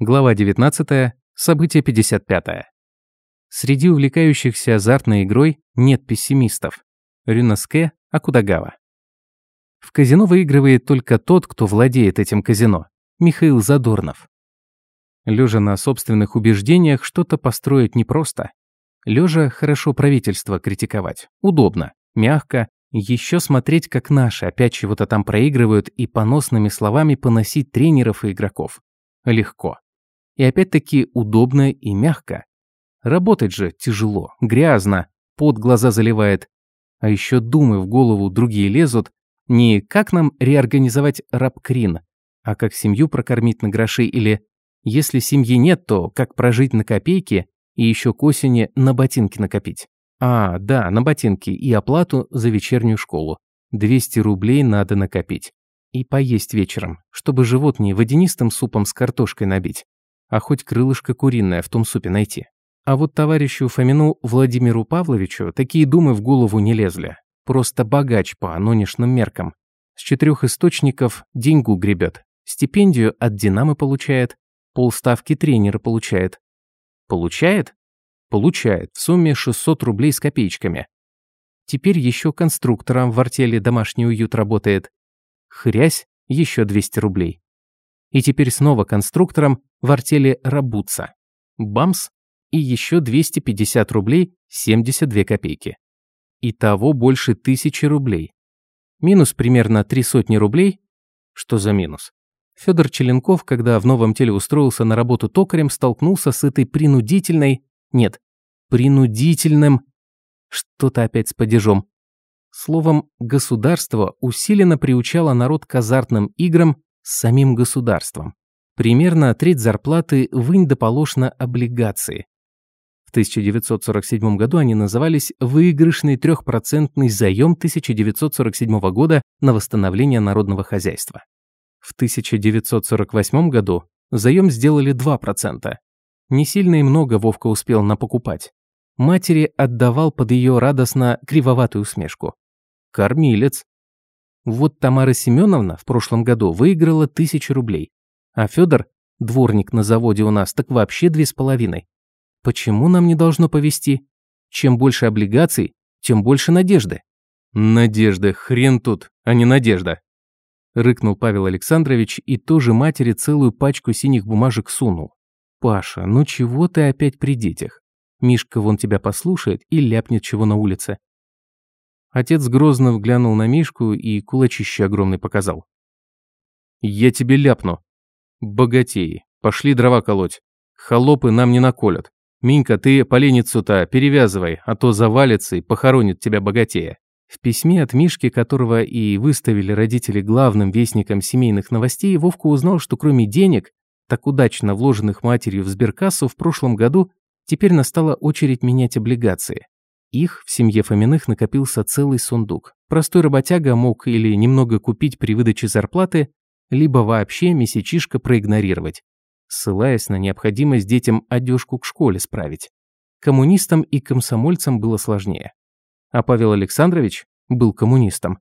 Глава 19. Событие 55. Среди увлекающихся азартной игрой нет пессимистов. Рюнаске Акудагава. В казино выигрывает только тот, кто владеет этим казино. Михаил Задорнов. Лежа на собственных убеждениях, что-то построить непросто. Лежа хорошо правительство критиковать. Удобно, мягко, еще смотреть, как наши опять чего-то там проигрывают и поносными словами поносить тренеров и игроков. Легко. И опять-таки удобно и мягко. Работать же тяжело, грязно, под глаза заливает. А еще думы в голову другие лезут. Не как нам реорганизовать рабкрин, а как семью прокормить на гроши или, если семьи нет, то как прожить на копейки и еще к осени на ботинки накопить. А, да, на ботинки и оплату за вечернюю школу. 200 рублей надо накопить. И поесть вечером, чтобы живот не водянистым супом с картошкой набить а хоть крылышко куриное в том супе найти. А вот товарищу Фомину Владимиру Павловичу такие думы в голову не лезли. Просто богач по нынешним меркам. С четырех источников деньгу гребет. Стипендию от «Динамо» получает, полставки тренера получает. Получает? Получает, в сумме 600 рублей с копеечками. Теперь еще конструктором в артели «Домашний уют» работает. Хрясь, еще 200 рублей. И теперь снова конструктором в артели Рабуца. Бамс и еще 250 рублей 72 копейки. Итого больше тысячи рублей. Минус примерно три сотни рублей. Что за минус? Федор Челенков, когда в новом теле устроился на работу токарем, столкнулся с этой принудительной... Нет, принудительным... Что-то опять с падежом. Словом, государство усиленно приучало народ к азартным играм с самим государством. Примерно треть зарплаты вынь да облигации. В 1947 году они назывались «Выигрышный трехпроцентный заем 1947 года на восстановление народного хозяйства». В 1948 году заем сделали 2%. Не сильно и много Вовка успел напокупать. Матери отдавал под ее радостно кривоватую усмешку. Кормилец. Вот Тамара Семеновна в прошлом году выиграла тысячу рублей, а Федор, дворник на заводе у нас, так вообще две с половиной. Почему нам не должно повести? Чем больше облигаций, тем больше надежды. Надежда, хрен тут, а не надежда. Рыкнул Павел Александрович и тоже матери целую пачку синих бумажек сунул. Паша, ну чего ты опять при детях? Мишка вон тебя послушает и ляпнет чего на улице. Отец грозно взглянул на Мишку и кулачище огромный показал. «Я тебе ляпну. Богатеи, пошли дрова колоть. Холопы нам не наколят. Минька, ты поленницу-то перевязывай, а то завалится и похоронит тебя богатея». В письме от Мишки, которого и выставили родители главным вестником семейных новостей, Вовка узнал, что кроме денег, так удачно вложенных матерью в сберкассу в прошлом году, теперь настала очередь менять облигации. Их в семье Фоминых накопился целый сундук. Простой работяга мог или немного купить при выдаче зарплаты, либо вообще месячишко проигнорировать, ссылаясь на необходимость детям одежку к школе справить. Коммунистам и комсомольцам было сложнее. А Павел Александрович был коммунистом.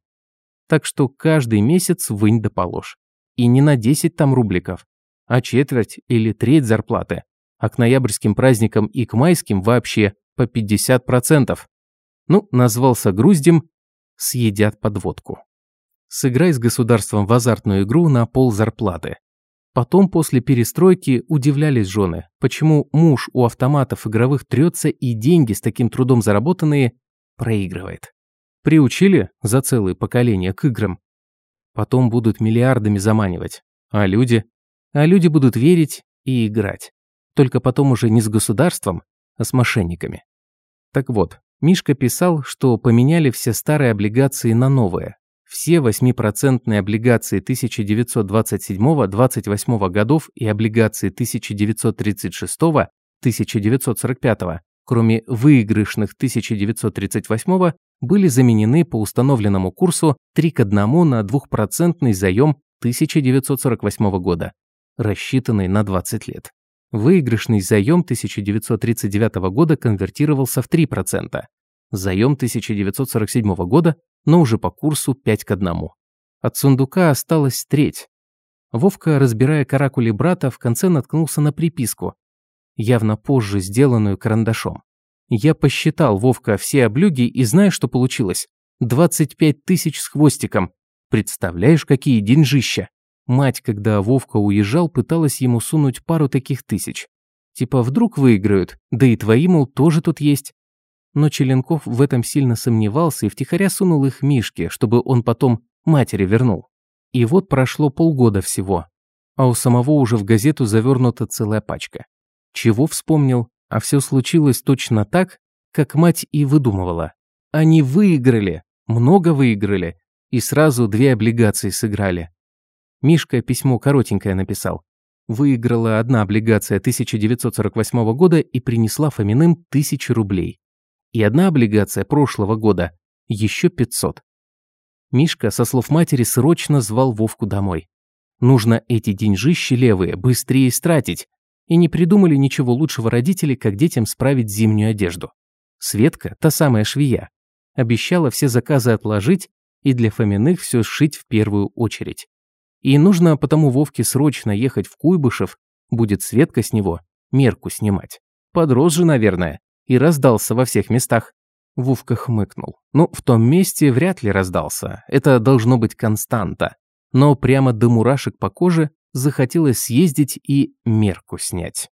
Так что каждый месяц вынь да положь. И не на 10 там рубликов, а четверть или треть зарплаты. А к ноябрьским праздникам и к майским вообще по 50%. Ну, назвался груздем, съедят подводку. Сыграй с государством в азартную игру на пол зарплаты. Потом, после перестройки, удивлялись жены, почему муж у автоматов игровых трется и деньги с таким трудом заработанные проигрывает. Приучили за целые поколения к играм. Потом будут миллиардами заманивать. А люди? А люди будут верить и играть. Только потом уже не с государством, а с мошенниками. Так вот, Мишка писал, что поменяли все старые облигации на новые. Все 8% облигации 1927-28 годов и облигации 1936-1945, кроме выигрышных 1938 были заменены по установленному курсу 3 к 1 на 2% заем 1948 года, рассчитанный на 20 лет. Выигрышный заем 1939 года конвертировался в 3%, заем 1947 года, но уже по курсу 5 к 1. От сундука осталась треть. Вовка, разбирая каракули брата, в конце наткнулся на приписку, явно позже сделанную карандашом. Я посчитал, Вовка, все облюги и знаешь, что получилось? 25 тысяч с хвостиком. Представляешь, какие деньжища? Мать, когда Вовка уезжал, пыталась ему сунуть пару таких тысяч. Типа вдруг выиграют, да и твои, мол, тоже тут есть. Но Челенков в этом сильно сомневался и втихаря сунул их Мишке, чтобы он потом матери вернул. И вот прошло полгода всего, а у самого уже в газету завернута целая пачка. Чего вспомнил? А все случилось точно так, как мать и выдумывала. Они выиграли, много выиграли, и сразу две облигации сыграли. Мишка письмо коротенькое написал. Выиграла одна облигация 1948 года и принесла Фоминым тысячи рублей. И одна облигация прошлого года, еще 500. Мишка, со слов матери, срочно звал Вовку домой. Нужно эти деньжищи левые быстрее стратить, и не придумали ничего лучшего родители, как детям справить зимнюю одежду. Светка, та самая швея, обещала все заказы отложить и для Фоминых все сшить в первую очередь. И нужно потому Вовке срочно ехать в Куйбышев, будет Светка с него мерку снимать. Подрос же, наверное, и раздался во всех местах. Вовка хмыкнул. Ну, в том месте вряд ли раздался. Это должно быть константа. Но прямо до мурашек по коже захотелось съездить и мерку снять.